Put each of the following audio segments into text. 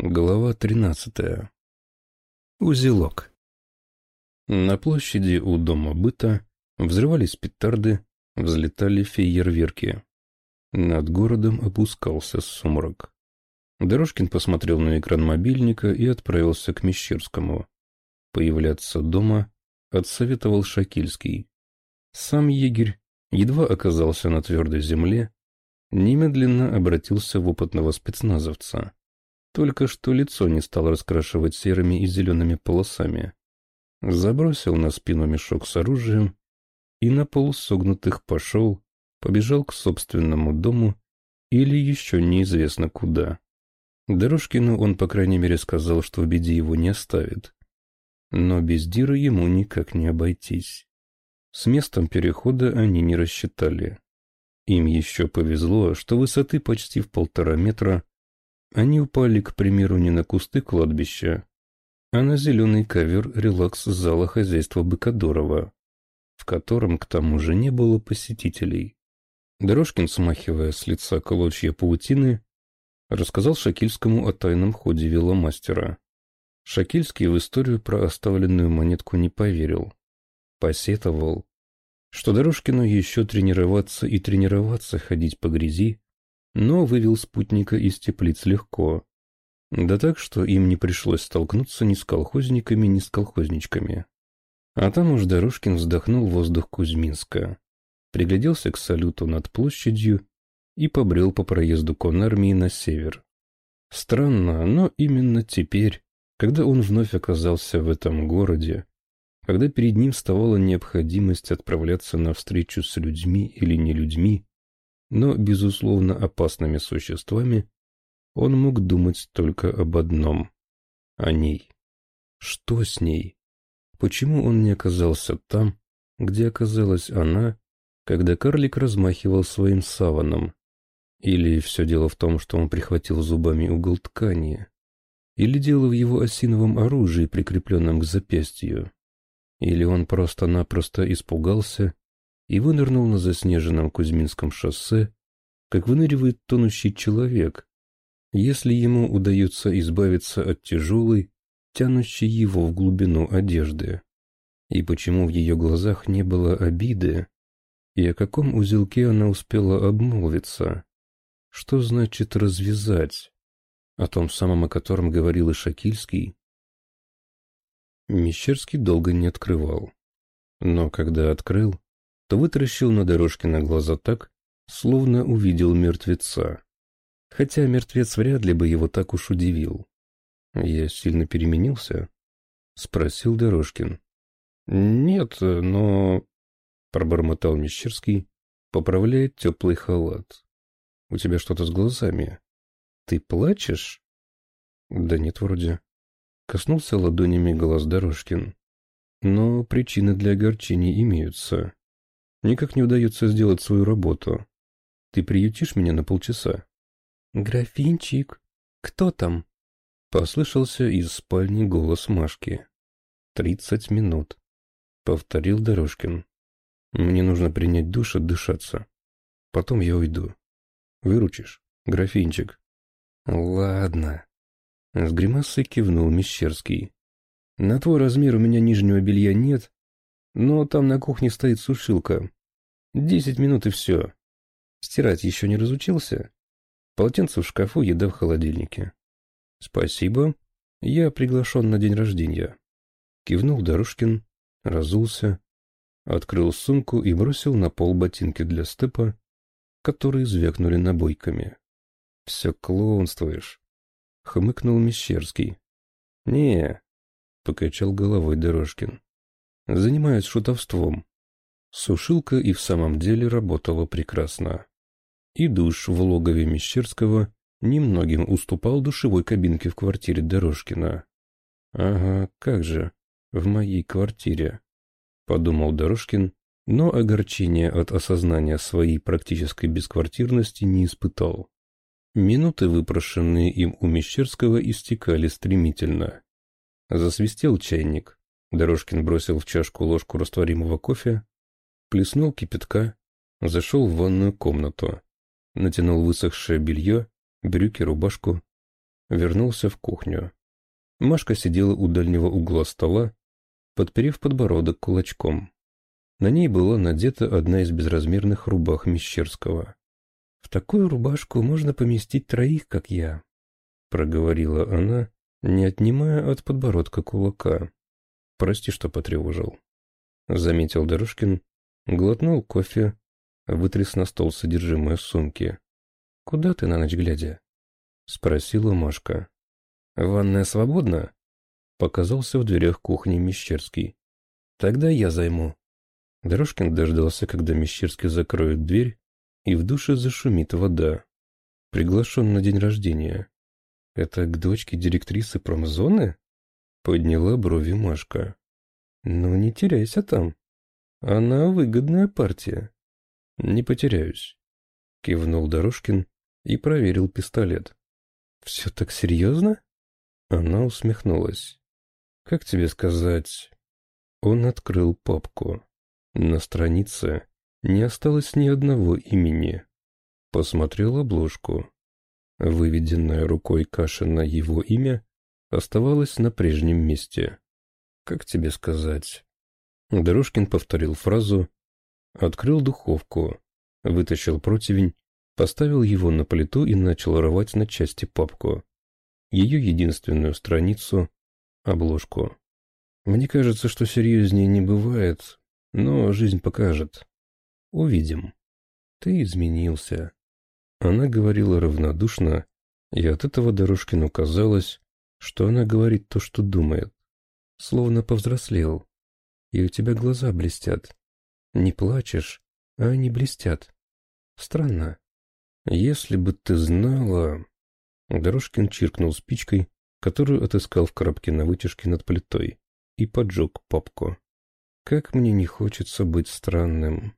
Глава 13. Узелок. На площади у дома быта взрывались петарды, взлетали фейерверки. Над городом опускался сумрак. Дорожкин посмотрел на экран мобильника и отправился к Мещерскому. Появляться дома отсоветовал Шакильский. Сам егерь едва оказался на твердой земле, немедленно обратился в опытного спецназовца. Только что лицо не стал раскрашивать серыми и зелеными полосами. Забросил на спину мешок с оружием и на пол согнутых пошел, побежал к собственному дому или еще неизвестно куда. Дорожкину он, по крайней мере, сказал, что в беде его не оставит. Но без Дира ему никак не обойтись. С местом перехода они не рассчитали. Им еще повезло, что высоты почти в полтора метра они упали, к примеру, не на кусты кладбища, а на зеленый ковер релакс-зала хозяйства Быкадорова, в котором, к тому же, не было посетителей. Дорожкин, смахивая с лица клочья паутины, рассказал Шакильскому о тайном ходе веломастера. Шакильский в историю про оставленную монетку не поверил. Посетовал, что Дорожкину еще тренироваться и тренироваться ходить по грязи, но вывел спутника из теплиц легко. Да так, что им не пришлось столкнуться ни с колхозниками, ни с колхозничками. А там уж Дорожкин вздохнул воздух Кузьминска, пригляделся к салюту над площадью и побрел по проезду конармии на север. Странно, но именно теперь, когда он вновь оказался в этом городе, когда перед ним вставала необходимость отправляться на встречу с людьми или не людьми, но, безусловно, опасными существами, он мог думать только об одном — о ней. Что с ней? Почему он не оказался там, где оказалась она, когда карлик размахивал своим саваном? Или все дело в том, что он прихватил зубами угол ткани? Или дело в его осиновом оружии, прикрепленном к запястью? Или он просто-напросто испугался и вынырнул на заснеженном Кузьминском шоссе, как выныривает тонущий человек, если ему удается избавиться от тяжелой, тянущей его в глубину одежды. И почему в ее глазах не было обиды, и о каком узелке она успела обмолвиться? Что значит «развязать»? О том самом, о котором говорил и Шакильский? Мещерский долго не открывал. Но когда открыл, то вытаращил на дорожке на глаза так, словно увидел мертвеца. Хотя мертвец вряд ли бы его так уж удивил. «Я сильно переменился?» — спросил Дорожкин. «Нет, но...» — пробормотал Мещерский, поправляя теплый халат. «У тебя что-то с глазами. Ты плачешь?» «Да нет, вроде». Коснулся ладонями глаз Дорожкин. «Но причины для огорчений имеются. Никак не удается сделать свою работу. Ты приютишь меня на полчаса?» «Графинчик, кто там?» Послышался из спальни голос Машки. «Тридцать минут», — повторил Дорожкин. «Мне нужно принять душ, отдышаться. Потом я уйду. Выручишь, графинчик?» «Ладно», — с гримасой кивнул Мещерский. «На твой размер у меня нижнего белья нет, но там на кухне стоит сушилка. Десять минут и все. Стирать еще не разучился? Полотенце в шкафу, еда в холодильнике. Спасибо. Я приглашен на день рождения. Кивнул Дорожкин, разулся, открыл сумку и бросил на пол ботинки для степа, которые звякнули набойками. «Все клоунствуешь», — хмыкнул Мещерский. «Не», — покачал головой Дорожкин. «Занимаюсь шутовством. Сушилка и в самом деле работала прекрасно. И душ в логове Мещерского немногим уступал душевой кабинке в квартире Дорожкина. «Ага, как же, в моей квартире», — подумал Дорожкин, но огорчения от осознания своей практической бесквартирности не испытал. Минуты, выпрошенные им у Мещерского, истекали стремительно. Засвистел чайник. Дорожкин бросил в чашку ложку растворимого кофе, плеснул кипятка, зашел в ванную комнату, натянул высохшее белье, брюки, рубашку, вернулся в кухню. Машка сидела у дальнего угла стола, подперев подбородок кулачком. На ней была надета одна из безразмерных рубах Мещерского. «В такую рубашку можно поместить троих, как я», — проговорила она, не отнимая от подбородка кулака. «Прости, что потревожил», — заметил Дорожкин, глотнул кофе, вытряс на стол содержимое сумки. «Куда ты на ночь глядя?» — спросила Машка. «Ванная свободна?» — показался в дверях кухни Мещерский. «Тогда я займу». Дорожкин дождался, когда Мещерский закроет дверь, и в душе зашумит вода. Приглашен на день рождения. Это к дочке директрисы промзоны? Подняла брови Машка. Ну, не теряйся там. Она выгодная партия. Не потеряюсь. Кивнул Дорожкин и проверил пистолет. Все так серьезно? Она усмехнулась. Как тебе сказать? Он открыл папку. На странице не осталось ни одного имени. Посмотрел обложку. Выведенная рукой Кашина его имя оставалось на прежнем месте. Как тебе сказать? Дорожкин повторил фразу, открыл духовку, вытащил противень, поставил его на плиту и начал рвать на части папку. Ее единственную страницу — обложку. Мне кажется, что серьезнее не бывает, но жизнь покажет. Увидим. Ты изменился. Она говорила равнодушно, и от этого Дорожкину казалось, что она говорит то, что думает. Словно повзрослел. И у тебя глаза блестят. Не плачешь, а они блестят. Странно. Если бы ты знала... Дорожкин чиркнул спичкой, которую отыскал в коробке на вытяжке над плитой, и поджег папку. Как мне не хочется быть странным.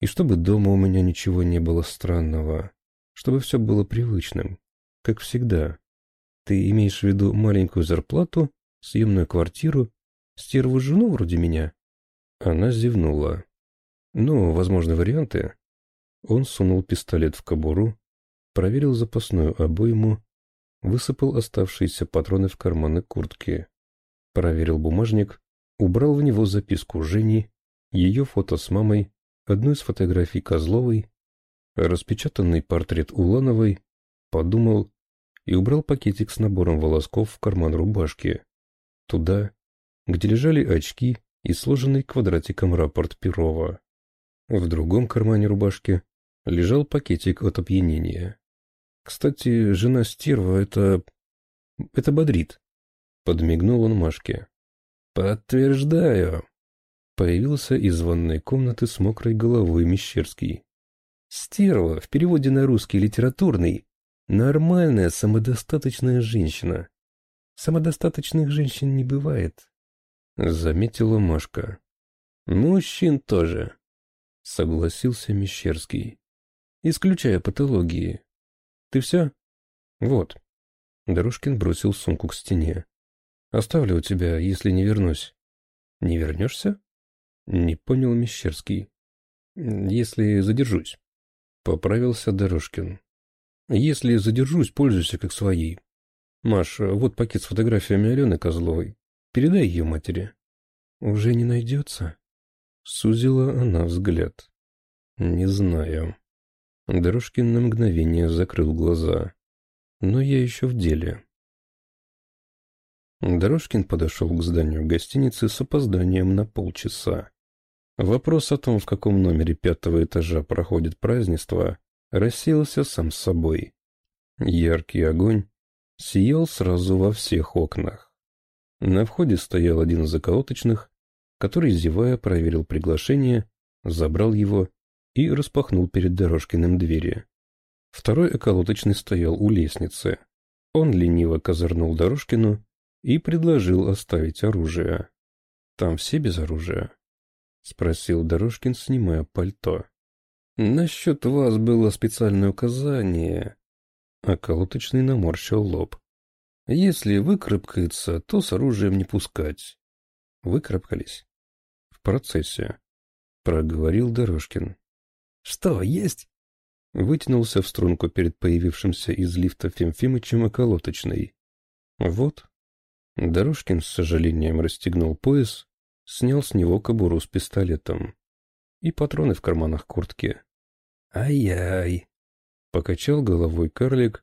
И чтобы дома у меня ничего не было странного. Чтобы все было привычным. Как всегда. Ты имеешь в виду маленькую зарплату, съемную квартиру, стерву жену вроде меня? Она зевнула. Ну, возможны варианты. Он сунул пистолет в кобуру, проверил запасную обойму, высыпал оставшиеся патроны в карманы куртки, проверил бумажник, убрал в него записку Жени, ее фото с мамой одну из фотографий Козловой, распечатанный портрет Улановой, подумал и убрал пакетик с набором волосков в карман рубашки. Туда, где лежали очки и сложенный квадратиком рапорт Перова. В другом кармане рубашки лежал пакетик от опьянения. Кстати, жена стерва — это... это бодрит. Подмигнул он Машке. «Подтверждаю», Появился из ванной комнаты с мокрой головой Мещерский. Стерва в переводе на русский литературный нормальная самодостаточная женщина. Самодостаточных женщин не бывает, заметила Машка. Мужчин тоже, согласился Мещерский. Исключая патологии. Ты все? Вот. Дорожкин бросил сумку к стене. Оставлю у тебя, если не вернусь. Не вернешься? Не понял Мещерский. Если задержусь. Поправился Дорожкин. Если задержусь, пользуйся как своей. Маш, вот пакет с фотографиями Алены Козловой. Передай ее матери. Уже не найдется? Сузила она взгляд. Не знаю. Дорожкин на мгновение закрыл глаза. Но я еще в деле. Дорожкин подошел к зданию гостиницы с опозданием на полчаса. Вопрос о том, в каком номере пятого этажа проходит празднество, рассеялся сам собой. Яркий огонь сиял сразу во всех окнах. На входе стоял один из околоточных, который, зевая, проверил приглашение, забрал его и распахнул перед Дорожкиным двери. Второй околоточный стоял у лестницы. Он лениво козырнул Дорожкину и предложил оставить оружие. Там все без оружия. — спросил Дорожкин, снимая пальто. — Насчет вас было специальное указание. Околоточный наморщил лоб. — Если выкарабкается, то с оружием не пускать. — Выкарабкались? — В процессе. — проговорил Дорожкин. — Что, есть? вытянулся в струнку перед появившимся из лифта Фимфимычем околоточной. Вот. Дорожкин с сожалением расстегнул пояс, снял с него кобуру с пистолетом и патроны в карманах куртки. «Ай-яй!» — покачал головой карлик,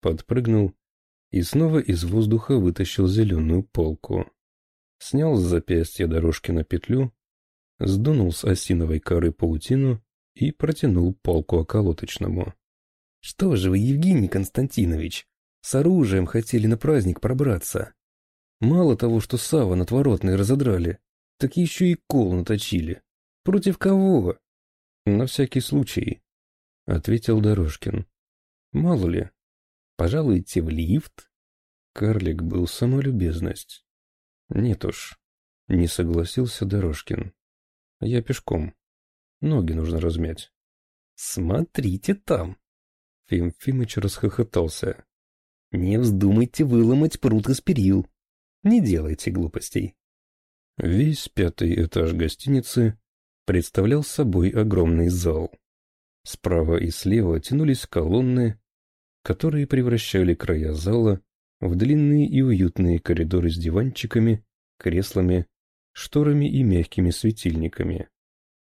подпрыгнул и снова из воздуха вытащил зеленую полку. Снял с запястья дорожки на петлю, сдунул с осиновой коры паутину и протянул полку околоточному. — Что же вы, Евгений Константинович, с оружием хотели на праздник пробраться? Мало того, что саван отворотный разодрали, так еще и кол наточили. Против кого? — На всякий случай, — ответил Дорожкин. — Мало ли. Пожалуйте в лифт? Карлик был самолюбезность. Нет уж, не согласился Дорожкин. Я пешком. Ноги нужно размять. Смотрите там. Фим Фимыч расхохотался. Не вздумайте выломать пруд из перил. Не делайте глупостей. Весь пятый этаж гостиницы представлял собой огромный зал. Справа и слева тянулись колонны, которые превращали края зала в длинные и уютные коридоры с диванчиками, креслами, шторами и мягкими светильниками.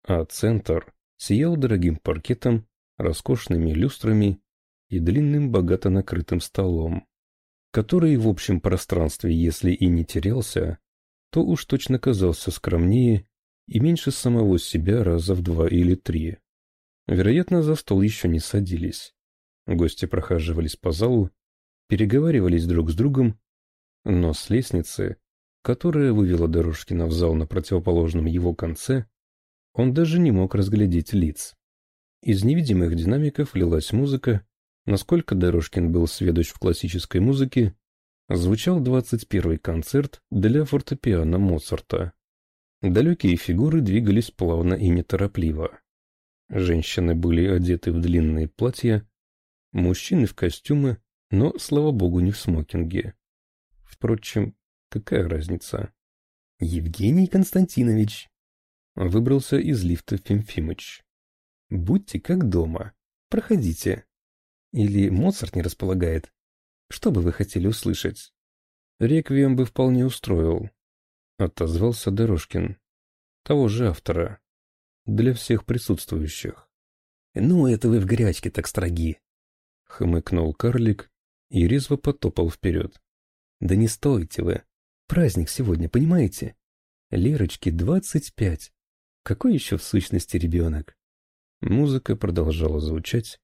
А центр сиял дорогим паркетом, роскошными люстрами и длинным богато накрытым столом, который в общем пространстве, если и не терялся, то уж точно казался скромнее и меньше самого себя раза в два или три. Вероятно, за стол еще не садились. Гости прохаживались по залу, переговаривались друг с другом, но с лестницы, которая вывела Дорожкина в зал на противоположном его конце, он даже не мог разглядеть лиц. Из невидимых динамиков лилась музыка, насколько Дорожкин был сведущ в классической музыке, звучал 21-й концерт для фортепиано Моцарта. Далекие фигуры двигались плавно и неторопливо. Женщины были одеты в длинные платья, мужчины в костюмы, но, слава богу, не в смокинге. Впрочем, какая разница? Евгений Константинович выбрался из лифта Фимфимыч. Будьте как дома. Проходите. Или Моцарт не располагает. Что бы вы хотели услышать? Реквием бы вполне устроил. Отозвался Дорожкин. Того же автора. Для всех присутствующих. Ну, это вы в горячке так строги. Хмыкнул карлик и резво потопал вперед. Да не стойте вы. Праздник сегодня, понимаете? Лерочке двадцать пять. Какой еще в сущности ребенок? Музыка продолжала звучать,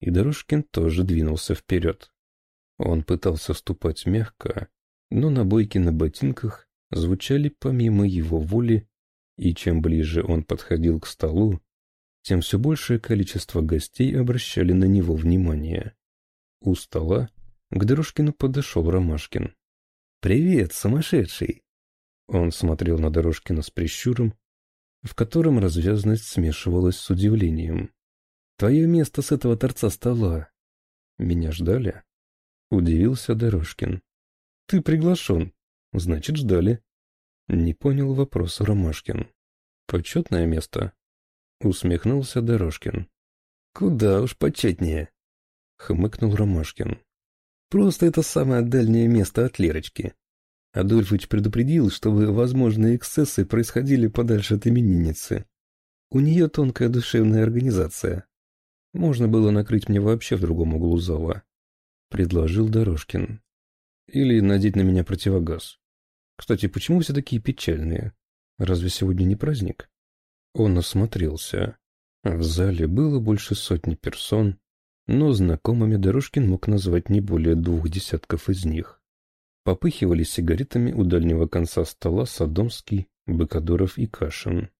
и Дорожкин тоже двинулся вперед. Он пытался ступать мягко, но набойки на ботинках звучали помимо его воли, и чем ближе он подходил к столу, тем все большее количество гостей обращали на него внимание. У стола к Дорожкину подошел Ромашкин. «Привет, сумасшедший!» Он смотрел на Дорожкина с прищуром, в котором развязность смешивалась с удивлением. «Твое место с этого торца стола». «Меня ждали?» — удивился Дорожкин. «Ты приглашен. Значит, ждали». Не понял вопроса Ромашкин. «Почетное место?» — усмехнулся Дорожкин. «Куда уж почетнее», — хмыкнул Ромашкин. «Просто это самое дальнее место от Лерочки. Адольфыч предупредил, чтобы возможные эксцессы происходили подальше от именинницы. У нее тонкая душевная организация. Можно было накрыть мне вообще в другом углу зала. Предложил Дорожкин. Или надеть на меня противогаз. Кстати, почему все такие печальные? Разве сегодня не праздник? Он осмотрелся. В зале было больше сотни персон, но знакомыми Дорожкин мог назвать не более двух десятков из них. Попыхивали сигаретами у дальнего конца стола Садомский, Быкадоров и Кашин.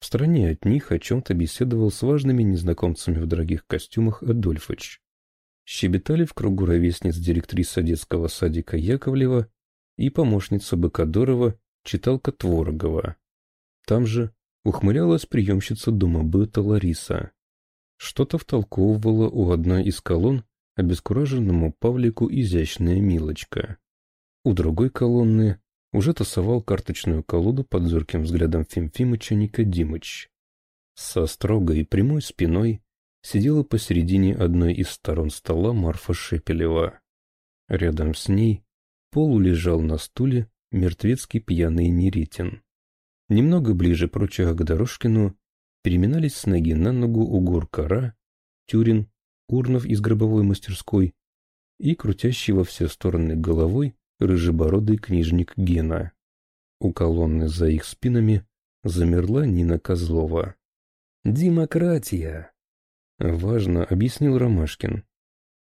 В стороне от них о чем-то беседовал с важными незнакомцами в дорогих костюмах Адольфыч. Щебетали в кругу ровесниц директриса детского садика Яковлева и помощница Быкадорова, читалка Творогова. Там же ухмылялась приемщица дома быта Лариса. Что-то втолковывала у одной из колонн обескураженному Павлику изящная Милочка. У другой колонны уже тасовал карточную колоду под зорким взглядом Фимфимыча Никодимыч. Со строгой прямой спиной, сидела посередине одной из сторон стола Марфа Шепелева. Рядом с ней полу лежал на стуле мертвецкий пьяный Неретин. Немного ближе прочих к Дорожкину переминались с ноги на ногу Угор Кара, Тюрин, Урнов из гробовой мастерской и крутящий во все стороны головой рыжебородый книжник Гена. У колонны за их спинами замерла Нина Козлова. «Демократия!» — важно объяснил Ромашкин.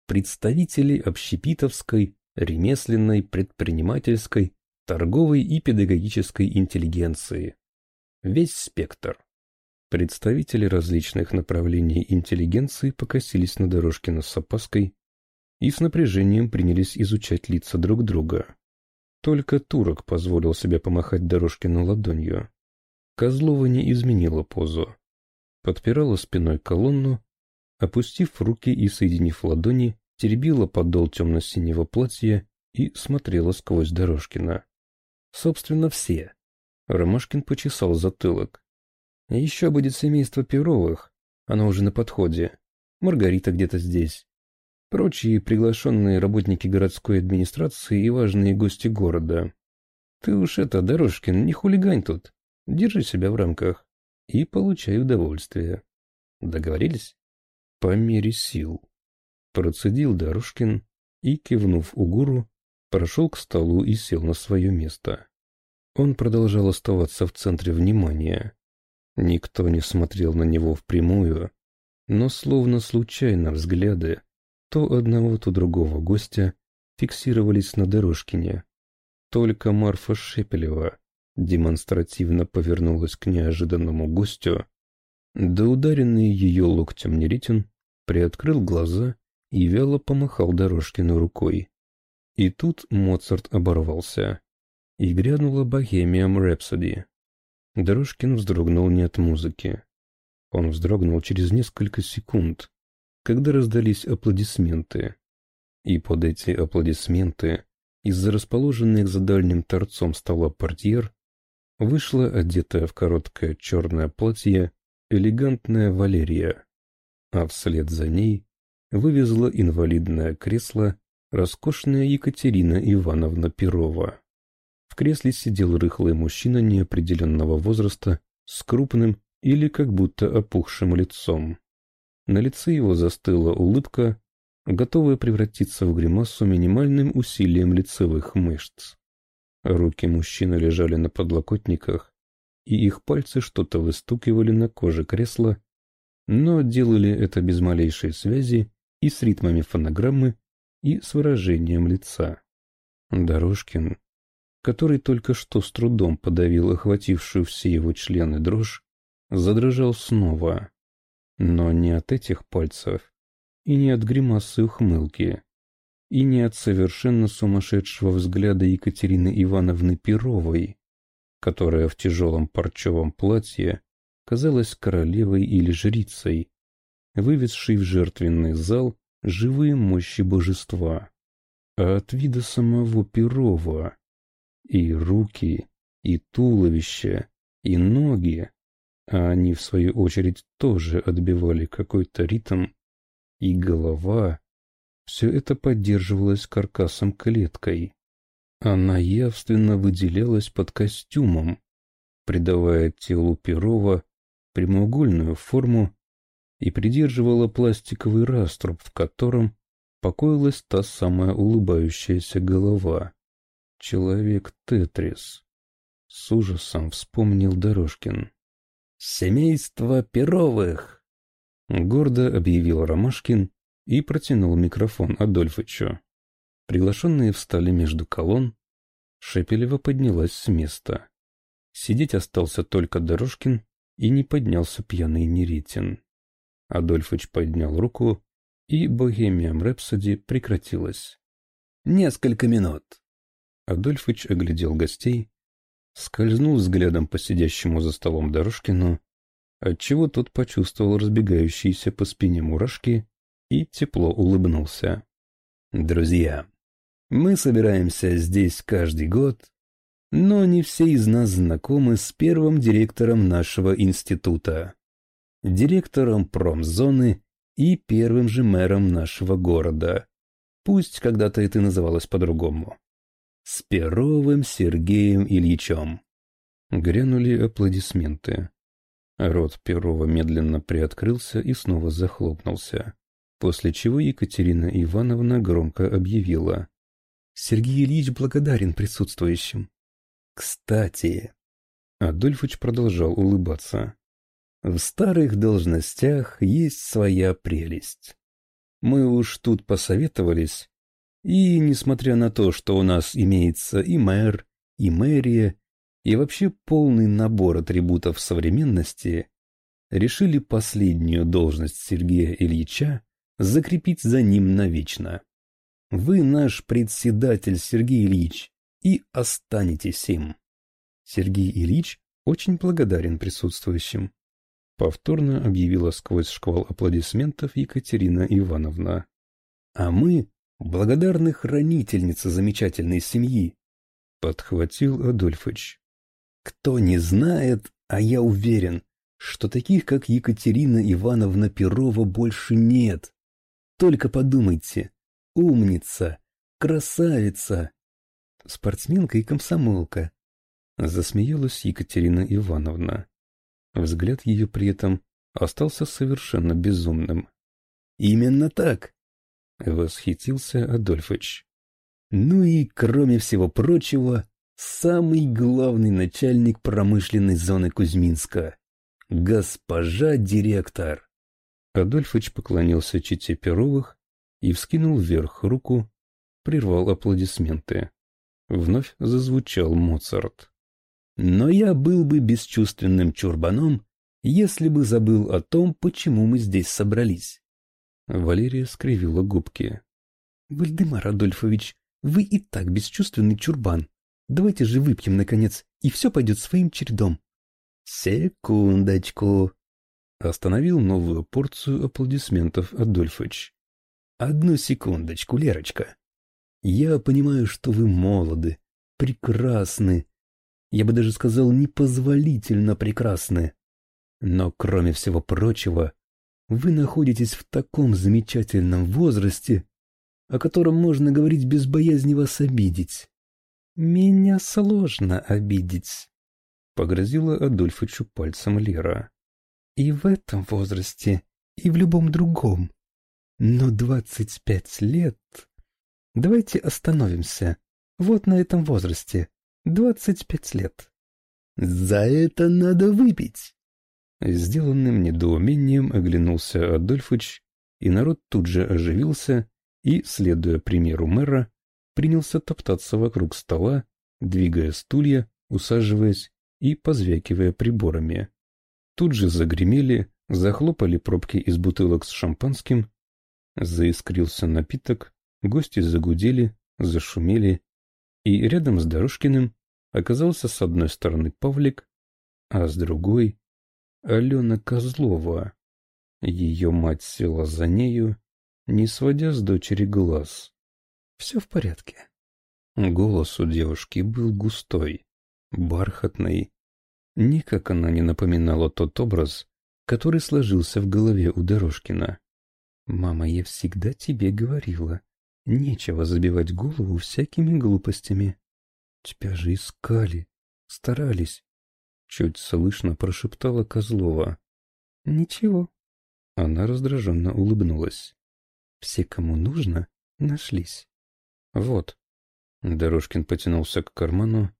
«Представители общепитовской, ремесленной, предпринимательской, торговой и педагогической интеллигенции. Весь спектр». Представители различных направлений интеллигенции покосились на Дорожкина с опаской и с напряжением принялись изучать лица друг друга. Только турок позволил себе помахать Дорожкину ладонью. Козлова не изменила позу. Подпирала спиной колонну, опустив руки и соединив ладони, теребила подол темно-синего платья и смотрела сквозь Дорожкина. Собственно, все. Ромашкин почесал затылок. Еще будет семейство Перовых, оно уже на подходе. Маргарита где-то здесь. Прочие приглашенные работники городской администрации и важные гости города. Ты уж это, Дорожкин, не хулигань тут. Держи себя в рамках и получай удовольствие. Договорились? По мере сил. Процедил Дорожкин и, кивнув Угуру, прошел к столу и сел на свое место. Он продолжал оставаться в центре внимания. Никто не смотрел на него впрямую, но словно случайно взгляды то одного, то другого гостя фиксировались на Дорожкине. Только Марфа Шепелева демонстративно повернулась к неожиданному гостю, да ударенный ее локтем Неритин приоткрыл глаза и вяло помахал Дорожкину рукой. И тут Моцарт оборвался, и грянула «Богемиам Рэпсоди». Дорожкин вздрогнул не от музыки. Он вздрогнул через несколько секунд, когда раздались аплодисменты. И под эти аплодисменты из-за расположенных за дальним торцом стола портьер вышла одетая в короткое черное платье элегантная Валерия, а вслед за ней вывезла инвалидное кресло роскошная Екатерина Ивановна Перова. В кресле сидел рыхлый мужчина неопределенного возраста с крупным или как будто опухшим лицом. На лице его застыла улыбка, готовая превратиться в гримасу минимальным усилием лицевых мышц. Руки мужчины лежали на подлокотниках, и их пальцы что-то выстукивали на коже кресла, но делали это без малейшей связи и с ритмами фонограммы, и с выражением лица. Дорожкин, который только что с трудом подавил охватившую все его члены дрожь, задрожал снова, но не от этих пальцев и не от гримасы ухмылки, и не от совершенно сумасшедшего взгляда Екатерины Ивановны Перовой, которая в тяжелом парчевом платье казалась королевой или жрицей, вывезшей в жертвенный зал живые мощи божества, а от вида самого Перова. И руки, и туловище, и ноги, а они, в свою очередь, тоже отбивали какой-то ритм, и голова, все это поддерживалось каркасом-клеткой. Она явственно выделялась под костюмом, придавая телу Перова прямоугольную форму и придерживала пластиковый раструб, в котором покоилась та самая улыбающаяся голова. Человек-тетрис. С ужасом вспомнил Дорожкин. «Семейство Перовых!» Гордо объявил Ромашкин и протянул микрофон Адольфычу. Приглашенные встали между колонн. Шепелева поднялась с места. Сидеть остался только Дорожкин и не поднялся пьяный Неретин. Адольфыч поднял руку, и богемия Рэпсоди прекратилась. «Несколько минут». Адольфыч оглядел гостей, скользнул взглядом по сидящему за столом Дорожкину, отчего тот почувствовал разбегающиеся по спине мурашки и тепло улыбнулся. «Друзья, мы собираемся здесь каждый год, но не все из нас знакомы с первым директором нашего института, директором промзоны и первым же мэром нашего города. Пусть когда-то это называлось по-другому. С Перовым Сергеем Ильичем. Грянули аплодисменты. Рот Перова медленно приоткрылся и снова захлопнулся, после чего Екатерина Ивановна громко объявила. «Сергей Ильич благодарен присутствующим». «Кстати...» Адольфыч продолжал улыбаться. «В старых должностях есть своя прелесть. Мы уж тут посоветовались, и, несмотря на то, что у нас имеется и мэр, и мэрия, и вообще полный набор атрибутов современности, решили последнюю должность Сергея Ильича закрепить за ним навечно. Вы наш председатель, Сергей Ильич, и останетесь им. Сергей Ильич очень благодарен присутствующим. Повторно объявила сквозь шквал аплодисментов Екатерина Ивановна. А мы благодарны хранительнице замечательной семьи, подхватил Адольфыч. Кто не знает, а я уверен, что таких, как Екатерина Ивановна Перова, больше нет. Только подумайте, умница, красавица, спортсменка и комсомолка. Засмеялась Екатерина Ивановна. Взгляд ее при этом остался совершенно безумным. «Именно так!» — восхитился Адольфыч. «Ну и, кроме всего прочего, самый главный начальник промышленной зоны Кузьминска. Госпожа директор. Адольфыч поклонился чите Перовых и вскинул вверх руку, прервал аплодисменты. Вновь зазвучал Моцарт. Но я был бы бесчувственным чурбаном, если бы забыл о том, почему мы здесь собрались. Валерия скривила губки. — Вальдемар Адольфович, вы и так бесчувственный чурбан. Давайте же выпьем, наконец, и все пойдет своим чередом. Секундочку. Остановил новую порцию аплодисментов Адольфыч. Одну секундочку, Лерочка. Я понимаю, что вы молоды, прекрасны. Я бы даже сказал, непозволительно прекрасны. Но, кроме всего прочего, вы находитесь в таком замечательном возрасте, о котором можно говорить без боязни вас обидеть. «Меня сложно обидеть», — погрозила Адольфычу пальцем Лера. «И в этом возрасте, и в любом другом. Но двадцать пять лет... Давайте остановимся. Вот на этом возрасте. Двадцать пять лет». «За это надо выпить!» Сделанным недоумением оглянулся Адольфыч, и народ тут же оживился и, следуя примеру мэра, принялся топтаться вокруг стола, двигая стулья, усаживаясь и позвякивая приборами. Тут же загремели, захлопали пробки из бутылок с шампанским, заискрился напиток, гости загудели, зашумели, и рядом с Дорожкиным оказался с одной стороны Павлик, а с другой — Алена Козлова. Ее мать села за нею, не сводя с дочери глаз. Все в порядке. Голос у девушки был густой, бархатный. Никак она не напоминала тот образ, который сложился в голове у Дорожкина. «Мама, я всегда тебе говорила, нечего забивать голову всякими глупостями. Тебя же искали, старались». Чуть слышно прошептала Козлова. «Ничего». Она раздраженно улыбнулась. «Все, кому нужно, нашлись. «Вот». Дорожкин потянулся к карману,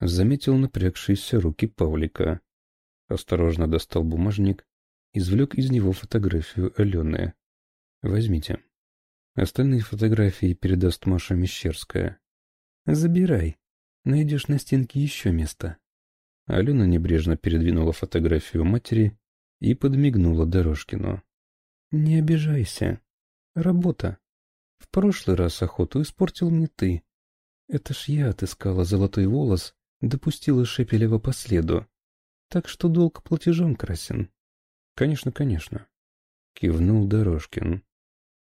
заметил напрягшиеся руки Павлика. Осторожно достал бумажник, извлек из него фотографию Алены. «Возьмите. Остальные фотографии передаст Маша Мещерская. Забирай. Найдешь на стенке еще место». Алена небрежно передвинула фотографию матери и подмигнула Дорожкину. «Не обижайся. Работа. В прошлый раз охоту испортил мне ты. Это ж я отыскала золотой волос, допустила Шепелева по следу. Так что долг платежом красен. Конечно, конечно. Кивнул Дорожкин.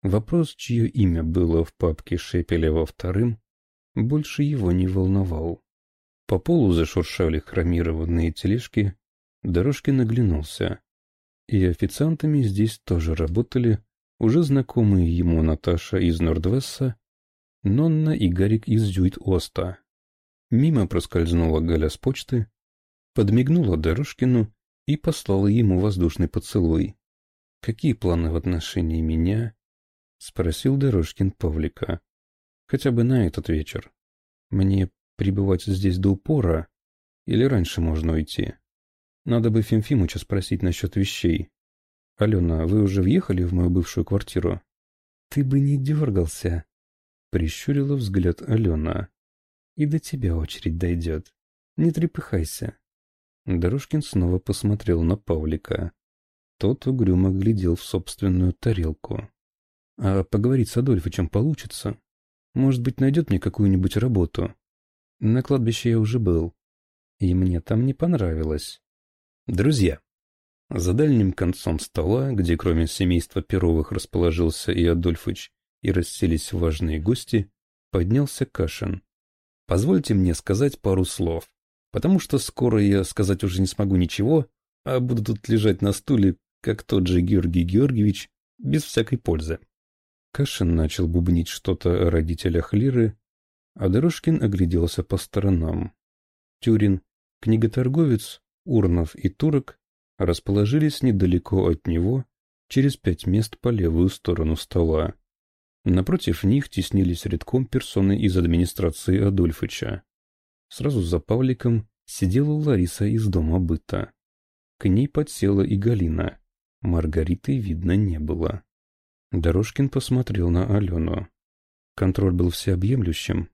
Вопрос, чье имя было в папке Шепелева вторым, больше его не волновал. По полу зашуршали хромированные тележки, Дорожкин оглянулся. И официантами здесь тоже работали уже знакомые ему Наташа из Нордвесса, Нонна и Гарик из Зюит-Оста. Мимо проскользнула Галя с почты, подмигнула Дорожкину и послала ему воздушный поцелуй. «Какие планы в отношении меня?» — спросил Дорожкин Павлика. «Хотя бы на этот вечер. Мне пребывать здесь до упора или раньше можно уйти? Надо бы Фимфимыча спросить насчет вещей. Алена, вы уже въехали в мою бывшую квартиру?» «Ты бы не дергался», — прищурила взгляд Алена. «И до тебя очередь дойдет. Не трепыхайся». Дорожкин снова посмотрел на Павлика. Тот угрюмо глядел в собственную тарелку. «А поговорить с Адольфычем получится? Может быть, найдет мне какую-нибудь работу? На кладбище я уже был, и мне там не понравилось. Друзья, за дальним концом стола, где кроме семейства Перовых расположился и Адольфыч, и расселись важные гости, поднялся Кашин. «Позвольте мне сказать пару слов, потому что скоро я сказать уже не смогу ничего, а буду тут лежать на стуле, как тот же Георгий Георгиевич, без всякой пользы». Кашин начал бубнить что-то о родителях Лиры, а Дорожкин огляделся по сторонам. Тюрин, книготорговец, Урнов и Турок расположились недалеко от него, через пять мест по левую сторону стола. Напротив них теснились редком персоны из администрации Адольфыча. Сразу за Павликом сидела Лариса из дома быта. К ней подсела и Галина. Маргариты видно не было. Дорожкин посмотрел на Алену. Контроль был всеобъемлющим.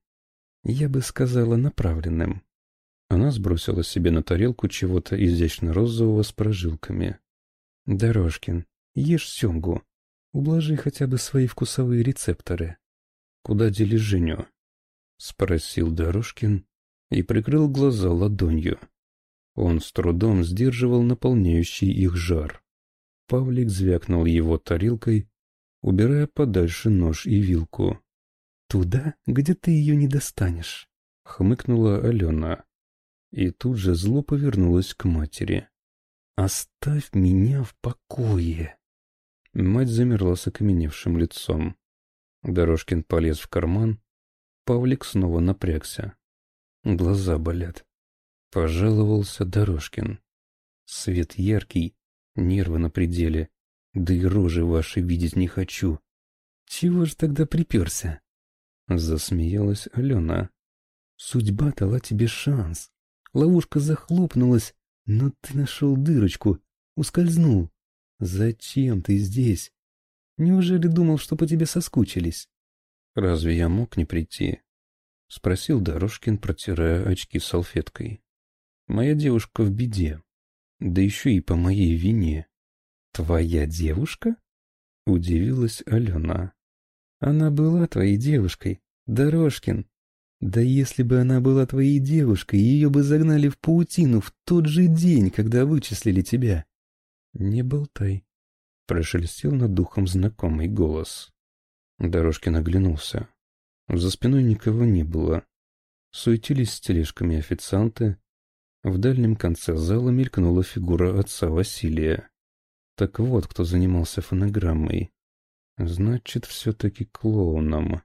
Я бы сказала, направленным. Она сбросила себе на тарелку чего-то изящно-розового с прожилками. «Дорожкин, ешь семгу. Ублажи хотя бы свои вкусовые рецепторы». «Куда дели Женю?» — спросил Дорожкин и прикрыл глаза ладонью. Он с трудом сдерживал наполняющий их жар. Павлик звякнул его тарелкой, убирая подальше нож и вилку. «Туда, где ты ее не достанешь», — хмыкнула Алена. И тут же зло повернулось к матери. «Оставь меня в покое!» Мать замерла с окаменевшим лицом. Дорожкин полез в карман. Павлик снова напрягся. Глаза болят. Пожаловался Дорожкин. Свет яркий, нервы на пределе. Да и рожи ваши видеть не хочу. Чего ж тогда приперся? Засмеялась Алена. Судьба дала тебе шанс. Ловушка захлопнулась, но ты нашел дырочку, ускользнул. Зачем ты здесь? Неужели думал, что по тебе соскучились? Разве я мог не прийти? Спросил Дорожкин, протирая очки салфеткой. Моя девушка в беде. Да еще и по моей вине. Твоя девушка? Удивилась Алена. Она была твоей девушкой, Дорожкин. Да если бы она была твоей девушкой, ее бы загнали в паутину в тот же день, когда вычислили тебя. Не болтай, прошелестел над духом знакомый голос. Дорожкин оглянулся. За спиной никого не было. Суетились с тележками официанты. В дальнем конце зала мелькнула фигура отца Василия. Так вот, кто занимался фонограммой. Значит, все-таки клоуном.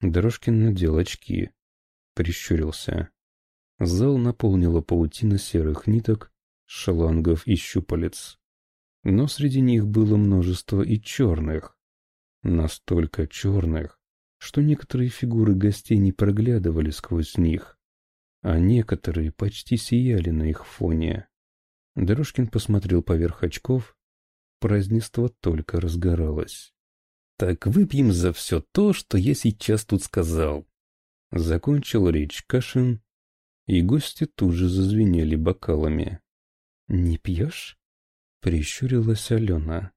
Дорожкин надел очки. Прищурился. Зал наполнила паутина серых ниток, шалангов и щупалец. Но среди них было множество и черных. Настолько черных, что некоторые фигуры гостей не проглядывали сквозь них, а некоторые почти сияли на их фоне. Дорожкин посмотрел поверх очков, празднество только разгоралось. Так выпьем за все то, что я сейчас тут сказал. Закончил речь Кашин, и гости тут же зазвенели бокалами. «Не пьешь?» — прищурилась Алена.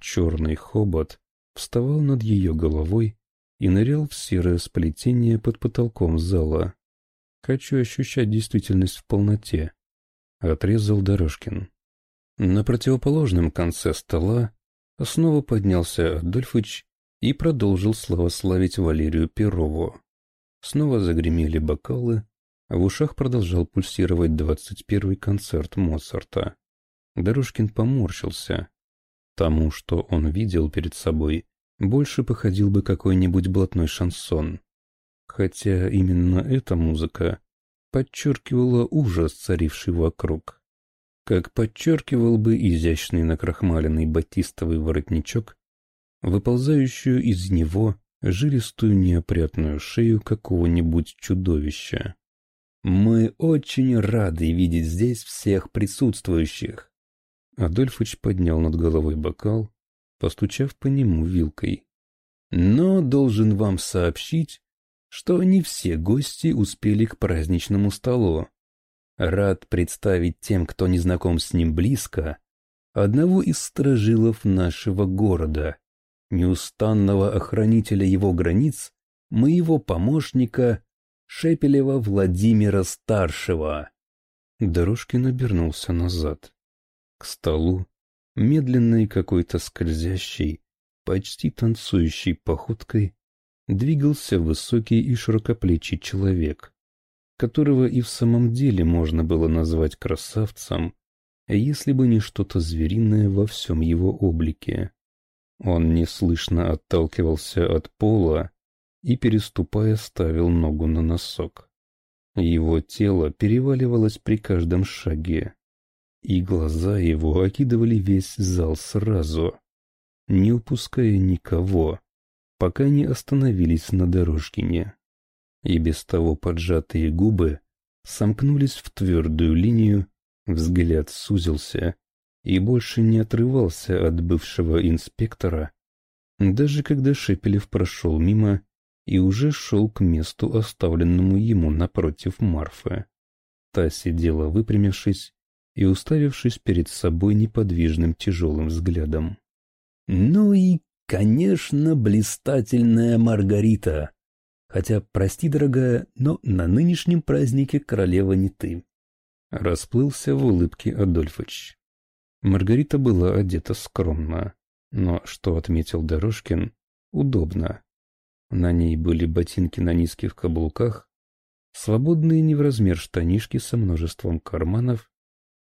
Черный хобот вставал над ее головой и нырял в серое сплетение под потолком зала. «Хочу ощущать действительность в полноте», — отрезал Дорожкин. На противоположном конце стола Снова поднялся Адольфыч и продолжил славословить Валерию Перову. Снова загремели бокалы, а в ушах продолжал пульсировать двадцать первый концерт Моцарта. Дорожкин поморщился. Тому, что он видел перед собой, больше походил бы какой-нибудь блатной шансон. Хотя именно эта музыка подчеркивала ужас, царивший вокруг. Как подчеркивал бы изящный накрахмаленный батистовый воротничок, выползающую из него жилистую неопрятную шею какого-нибудь чудовища. «Мы очень рады видеть здесь всех присутствующих!» Адольфыч поднял над головой бокал, постучав по нему вилкой. «Но должен вам сообщить, что не все гости успели к праздничному столу. Рад представить тем, кто не знаком с ним близко, одного из сторожилов нашего города, неустанного охранителя его границ, моего помощника Шепелева Владимира Старшего. Дорожкин обернулся назад. К столу, медленной какой-то скользящей, почти танцующей походкой, двигался высокий и широкоплечий человек, которого и в самом деле можно было назвать красавцем, если бы не что-то звериное во всем его облике. Он неслышно отталкивался от пола и, переступая, ставил ногу на носок. Его тело переваливалось при каждом шаге, и глаза его окидывали весь зал сразу, не упуская никого, пока не остановились на Дорожкине. И без того поджатые губы сомкнулись в твердую линию, взгляд сузился, и больше не отрывался от бывшего инспектора, даже когда Шепелев прошел мимо и уже шел к месту, оставленному ему напротив Марфы. Та сидела выпрямившись и уставившись перед собой неподвижным тяжелым взглядом. «Ну и, конечно, блистательная Маргарита. Хотя, прости, дорогая, но на нынешнем празднике королева не ты». Расплылся в улыбке Адольфыч. Маргарита была одета скромно, но, что отметил Дорожкин, удобно. На ней были ботинки на низких каблуках, свободные не в размер штанишки со множеством карманов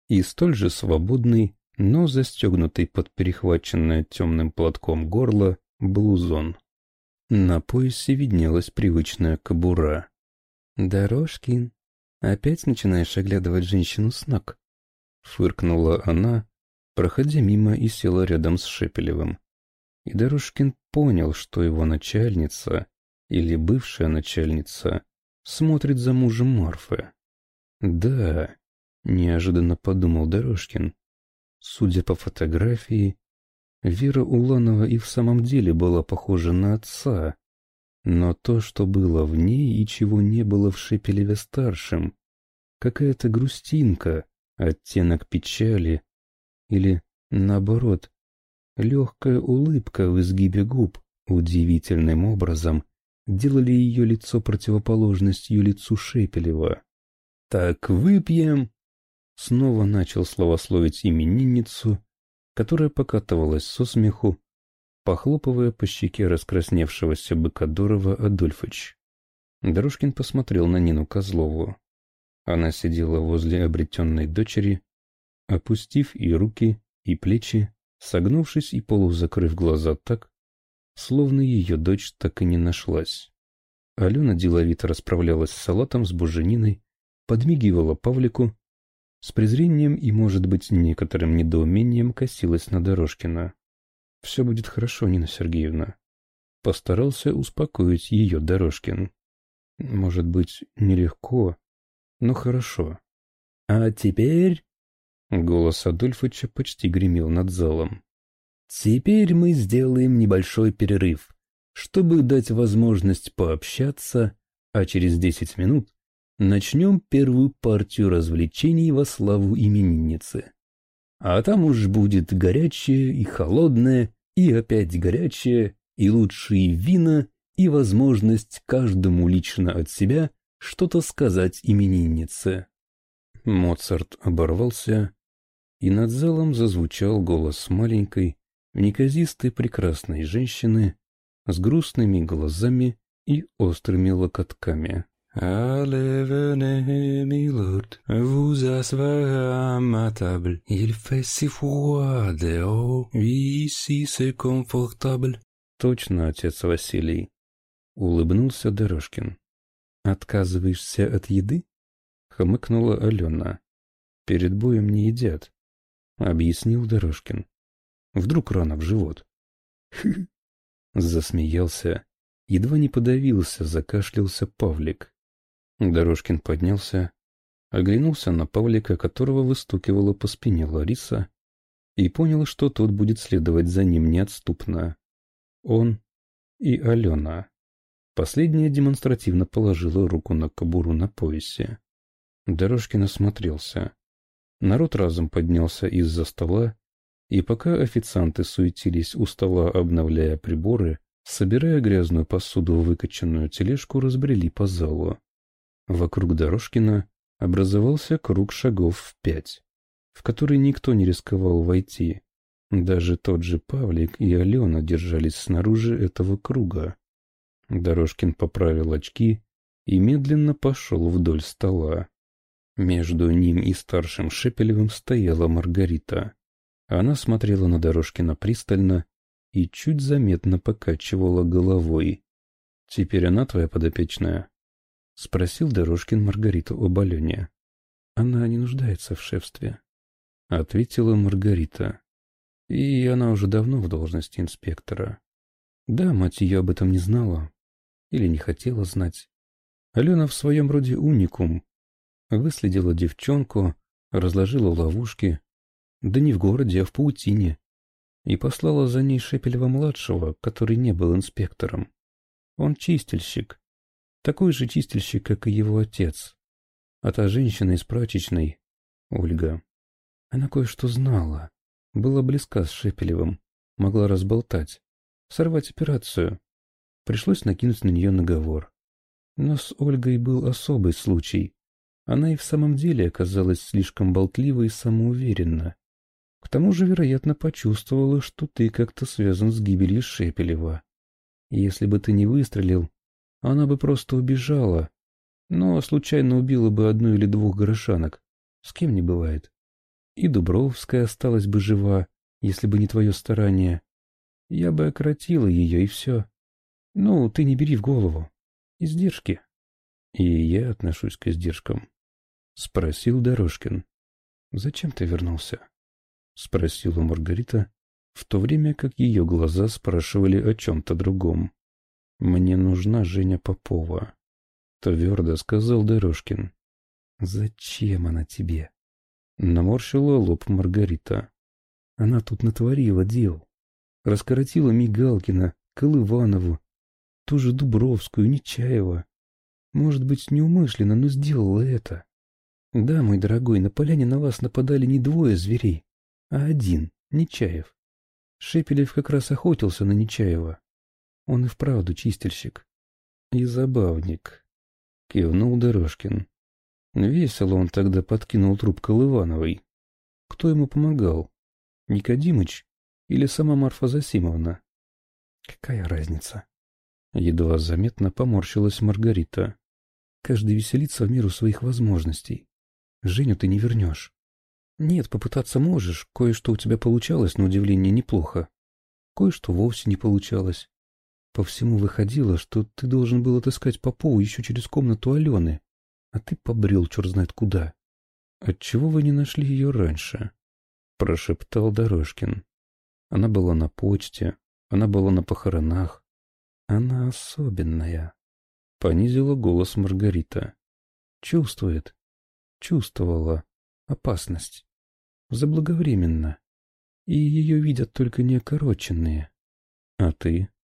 и столь же свободный, но застегнутый под перехваченное темным платком горло блузон. На поясе виднелась привычная кобура. «Дорожкин, опять начинаешь оглядывать женщину с ног?» Фыркнула она, проходя мимо и села рядом с Шепелевым. И Дорожкин понял, что его начальница, или бывшая начальница, смотрит за мужем Марфы. «Да», — неожиданно подумал Дорожкин, судя по фотографии, Вера Уланова и в самом деле была похожа на отца, но то, что было в ней и чего не было в Шепелеве-старшем, какая-то грустинка, оттенок печали, или, наоборот, легкая улыбка в изгибе губ удивительным образом делали ее лицо противоположностью лицу Шепелева. «Так выпьем!» Снова начал словословить именинницу, которая покатывалась со смеху, похлопывая по щеке раскрасневшегося Быкадорова Адольфыч. Дорожкин посмотрел на Нину Козлову. Она сидела возле обретенной дочери, опустив и руки, и плечи, согнувшись и полузакрыв глаза так, словно ее дочь так и не нашлась. Алена деловито расправлялась с салатом с бужениной, подмигивала Павлику, с презрением и, может быть, некоторым недоумением косилась на Дорожкина. «Все будет хорошо, Нина Сергеевна». Постарался успокоить ее Дорожкин. «Может быть, нелегко, но хорошо». «А теперь...» Голос Адольфыча почти гремел над залом. «Теперь мы сделаем небольшой перерыв, чтобы дать возможность пообщаться, а через десять минут начнем первую партию развлечений во славу именинницы. А там уж будет горячее и холодное, и опять горячее, и лучшие вина, и возможность каждому лично от себя что-то сказать имениннице». Моцарт оборвался и над залом зазвучал голос маленькой, неказистой прекрасной женщины с грустными глазами и острыми локотками. Allez, venez, milord, vous asseoir à ma table. Il fait si froid dehors, ici c'est. Точно, отец Василий. Улыбнулся Дорожкин. Отказываешься от еды? Хмыкнула Алена. Перед боем не едят. Объяснил Дорожкин. Вдруг рана в живот. Засмеялся. Едва не подавился, закашлялся Павлик. Дорожкин поднялся, оглянулся на Павлика, которого выстукивала по спине Лариса, и понял, что тот будет следовать за ним неотступно. Он и Алена. Последняя демонстративно положила руку на кобуру на поясе. Дорожкин осмотрелся. Народ разом поднялся из-за стола, и пока официанты суетились у стола, обновляя приборы, собирая грязную посуду в выкачанную тележку, разбрели по залу. Вокруг Дорожкина образовался круг шагов в пять, в который никто не рисковал войти. Даже тот же Павлик и Алена держались снаружи этого круга. Дорожкин поправил очки и медленно пошел вдоль стола. Между ним и старшим Шепелевым стояла Маргарита. Она смотрела на Дорожкина пристально и чуть заметно покачивала головой. «Теперь она твоя подопечная?» — спросил Дорожкин Маргариту об Алене. «Она не нуждается в шефстве», — ответила Маргарита. «И она уже давно в должности инспектора. Да, мать ее об этом не знала. Или не хотела знать. Алена в своем роде уникум. Выследила девчонку, разложила ловушки. Да не в городе, а в паутине. И послала за ней Шепелева-младшего, который не был инспектором. Он чистильщик, такой же чистильщик, как и его отец. А та женщина из прачечной, Ольга, она кое-что знала, была близка с Шепелевым, могла разболтать, сорвать операцию. Пришлось накинуть на нее наговор. Но с Ольгой был особый случай. Она и в самом деле оказалась слишком болтлива и самоуверенна. К тому же, вероятно, почувствовала, что ты как-то связан с гибелью Шепелева. Если бы ты не выстрелил, она бы просто убежала, но случайно убила бы одну или двух горошанок. С кем не бывает. И Дубровская осталась бы жива, если бы не твое старание. Я бы окротила ее, и все. Ну, ты не бери в голову. Издержки. И я отношусь к издержкам. Спросил Дорожкин. Зачем ты вернулся? Спросила Маргарита, в то время как ее глаза спрашивали о чем-то другом. «Мне нужна Женя Попова», — твердо сказал Дорожкин. «Зачем она тебе?» Наморщила лоб Маргарита. «Она тут натворила дел. Раскоротила Мигалкина, Колыванову, ту же Дубровскую, Нечаева. Может быть, неумышленно, но сделала это. Да, мой дорогой, на поляне на вас нападали не двое зверей, а один, Нечаев. Шепелев как раз охотился на Нечаева. Он и вправду чистильщик. И забавник. Кивнул Дорожкин. Весело он тогда подкинул труп Колывановой. Кто ему помогал? Никодимыч или сама Марфа Засимовна? Какая разница? Едва заметно поморщилась Маргарита. Каждый веселится в меру своих возможностей. Женю ты не вернешь. Нет, попытаться можешь. Кое-что у тебя получалось, на удивление, неплохо. Кое-что вовсе не получалось. По всему выходило, что ты должен был отыскать Попову еще через комнату Алены, а ты побрел черт знает куда. Отчего вы не нашли ее раньше? Прошептал Дорожкин. Она была на почте, она была на похоронах. Она особенная. Понизила голос Маргарита. Чувствует. Чувствовала. Опасность. Заблаговременно. И ее видят только неокороченные. А ты? —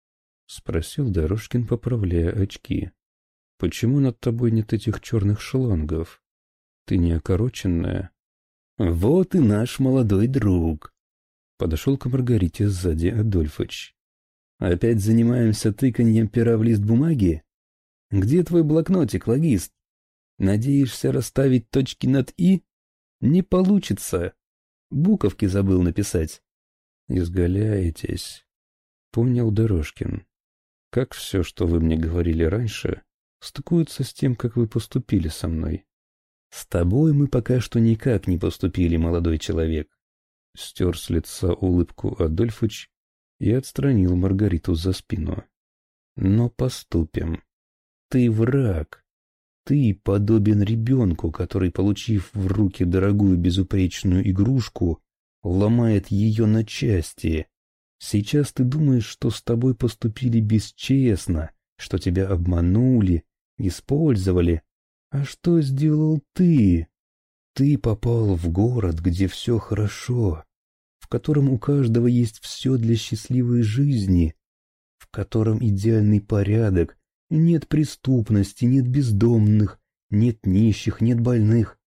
спросил Дорожкин, поправляя очки. — Почему над тобой нет этих черных шлангов? Ты не окороченная. — Вот и наш молодой друг! — подошел к Маргарите сзади Адольфыч. — Опять занимаемся тыканьем пера в лист бумаги? Где твой блокнотик, логист? Надеешься расставить точки над «и»? Не получится. Буковки забыл написать. — Изгаляетесь, — понял Дорожкин. Как все, что вы мне говорили раньше, стыкуются с тем, как вы поступили со мной. С тобой мы пока что никак не поступили, молодой человек. Стер с лица улыбку Адольфыч и отстранил Маргариту за спину. Но поступим. Ты враг. Ты подобен ребенку, который, получив в руки дорогую безупречную игрушку, ломает ее на части. Сейчас ты думаешь, что с тобой поступили бесчестно, что тебя обманули, использовали. А что сделал ты? Ты попал в город, где все хорошо, в котором у каждого есть все для счастливой жизни, в котором идеальный порядок, нет преступности, нет бездомных, нет нищих, нет больных.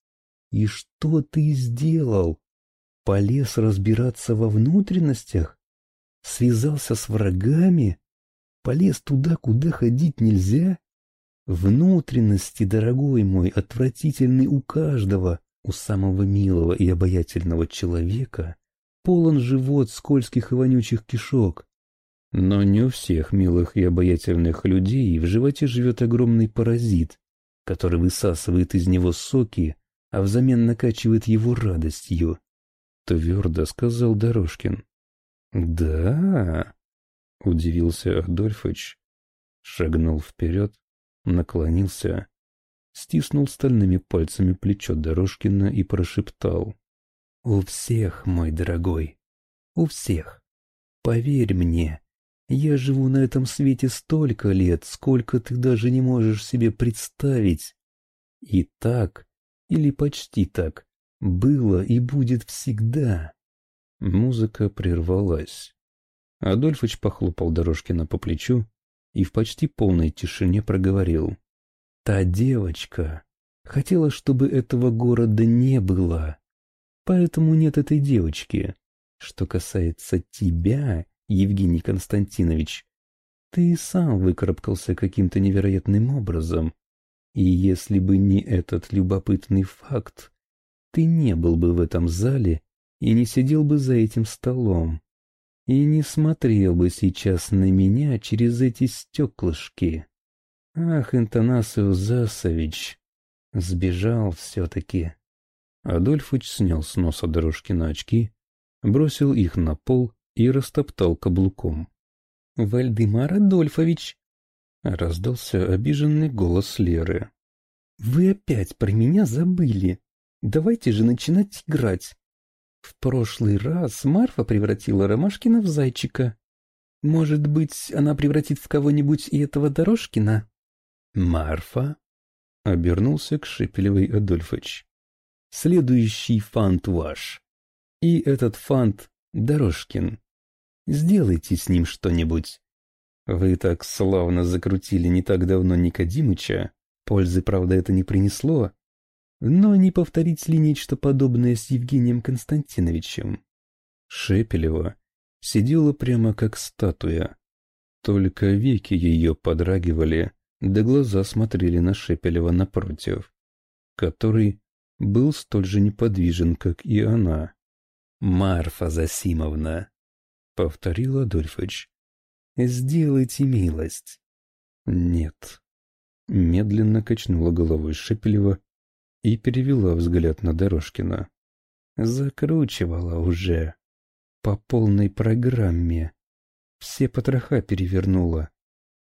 И что ты сделал? Полез разбираться во внутренностях? Связался с врагами? Полез туда, куда ходить нельзя? Внутренности, дорогой мой, отвратительны у каждого, у самого милого и обаятельного человека, полон живот скользких и вонючих кишок. Но не у всех милых и обаятельных людей в животе живет огромный паразит, который высасывает из него соки, а взамен накачивает его радостью. Твердо сказал Дорожкин. «Да?» — удивился Адольфыч, шагнул вперед, наклонился, стиснул стальными пальцами плечо Дорожкина и прошептал. «У всех, мой дорогой, у всех. Поверь мне, я живу на этом свете столько лет, сколько ты даже не можешь себе представить. И так, или почти так, было и будет всегда». Музыка прервалась. Адольфыч похлопал Дорожкина по плечу и в почти полной тишине проговорил. «Та девочка хотела, чтобы этого города не было, поэтому нет этой девочки. Что касается тебя, Евгений Константинович, ты сам выкарабкался каким-то невероятным образом, и если бы не этот любопытный факт, ты не был бы в этом зале и не сидел бы за этим столом и не смотрел бы сейчас на меня через эти стеклышки. Ах, Интонасов Засович, сбежал все-таки. Адольфыч снял с носа дорожки на очки, бросил их на пол и растоптал каблуком. — Вальдемар Адольфович! — раздался обиженный голос Леры. — Вы опять про меня забыли. Давайте же начинать играть. В прошлый раз Марфа превратила Ромашкина в зайчика. Может быть, она превратит в кого-нибудь и этого Дорожкина? Марфа? Обернулся к Шепелевой Адольфович. Следующий фант ваш. И этот фант Дорожкин. Сделайте с ним что-нибудь. Вы так славно закрутили не так давно Никодимыча. Пользы, правда, это не принесло, но не повторить ли нечто подобное с Евгением Константиновичем? Шепелева сидела прямо как статуя. Только веки ее подрагивали, да глаза смотрели на Шепелева напротив, который был столь же неподвижен, как и она. «Марфа Засимовна», — повторил Адольфович, — «сделайте милость». «Нет», — медленно качнула головой Шепелева, и перевела взгляд на Дорожкина. Закручивала уже. По полной программе. Все потроха перевернула.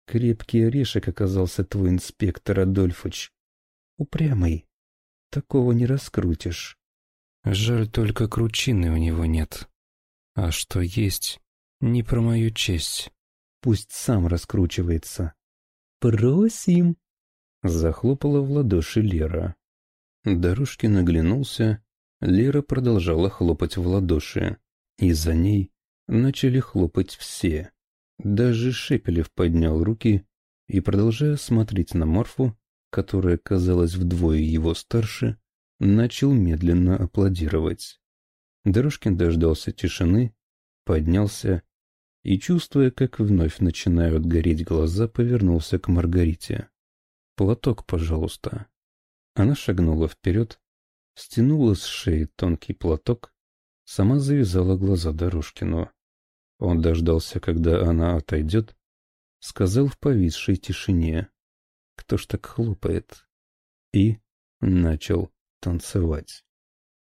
Крепкий орешек оказался твой инспектор Адольфыч. Упрямый. Такого не раскрутишь. Жаль, только кручины у него нет. А что есть, не про мою честь. Пусть сам раскручивается. «Просим!» — захлопала в ладоши Лера. Дорожкин оглянулся, Лера продолжала хлопать в ладоши, и за ней начали хлопать все. Даже Шепелев поднял руки и, продолжая смотреть на Морфу, которая казалась вдвое его старше, начал медленно аплодировать. Дорожкин дождался тишины, поднялся и, чувствуя, как вновь начинают гореть глаза, повернулся к Маргарите. «Платок, пожалуйста». Она шагнула вперед, стянула с шеи тонкий платок, сама завязала глаза Дорожкину. Он дождался, когда она отойдет, сказал в повисшей тишине. кто ж так хлопает? И начал танцевать.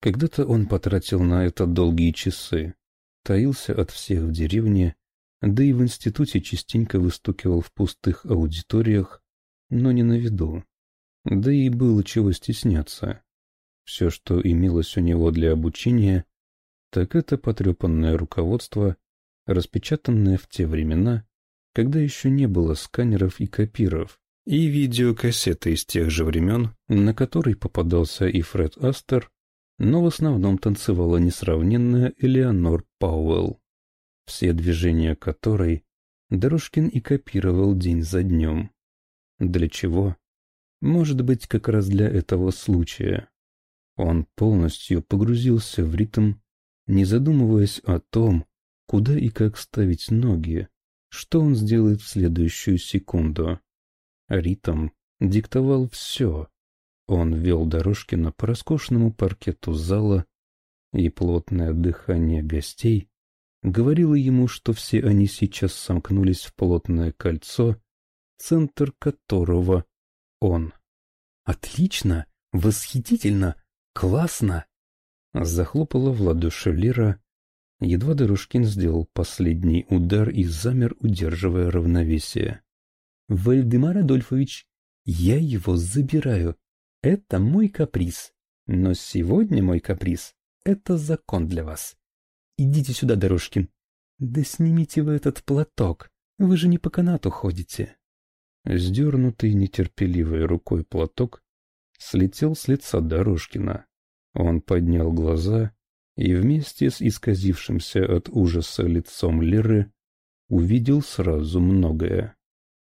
Когда-то он потратил на это долгие часы, таился от всех в деревне, да и в институте частенько выстукивал в пустых аудиториях, но не на виду. Да и было чего стесняться. Все, что имелось у него для обучения, так это потрепанное руководство, распечатанное в те времена, когда еще не было сканеров и копиров, и видеокассеты из тех же времен, на которой попадался и Фред Астер, но в основном танцевала несравненная Элеонор Пауэлл, все движения которой Дорожкин и копировал день за днем. Для чего? Может быть, как раз для этого случая. Он полностью погрузился в ритм, не задумываясь о том, куда и как ставить ноги, что он сделает в следующую секунду. Ритм диктовал все. Он вел Дорожкина по роскошному паркету зала, и плотное дыхание гостей говорило ему, что все они сейчас сомкнулись в плотное кольцо, центр которого он. «Отлично! Восхитительно! Классно!» Захлопала в ладоши Лира. Едва Дорожкин сделал последний удар и замер, удерживая равновесие. «Вальдемар Адольфович, я его забираю. Это мой каприз. Но сегодня мой каприз — это закон для вас. Идите сюда, Дорожкин. Да снимите вы этот платок. Вы же не по канату ходите». Сдернутый нетерпеливой рукой платок слетел с лица Дорожкина. Он поднял глаза и вместе с исказившимся от ужаса лицом Леры увидел сразу многое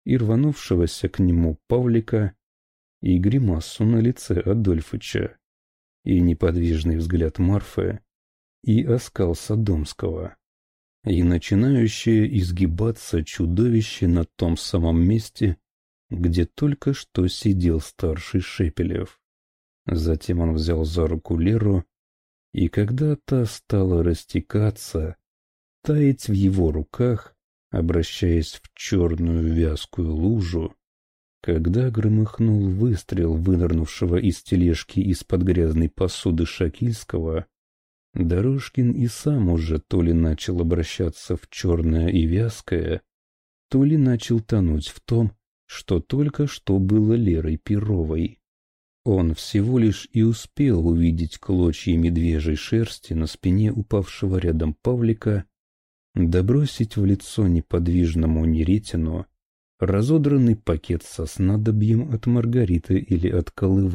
и рванувшегося к нему Павлика, и гримасу на лице Адольфыча, и неподвижный взгляд Марфы, и оскал Содомского, и начинающее изгибаться чудовище на том самом месте, где только что сидел старший Шепелев. Затем он взял за руку Леру, и когда та стала растекаться, таять в его руках, обращаясь в черную вязкую лужу, когда громыхнул выстрел вынырнувшего из тележки из-под грязной посуды Шакильского, Дорожкин и сам уже то ли начал обращаться в черное и вязкое, то ли начал тонуть в том, что только что было Лерой Перовой. Он всего лишь и успел увидеть клочья медвежьей шерсти на спине упавшего рядом Павлика добросить в лицо неподвижному Неретину разодранный пакет со снадобьем от Маргариты или от Колывана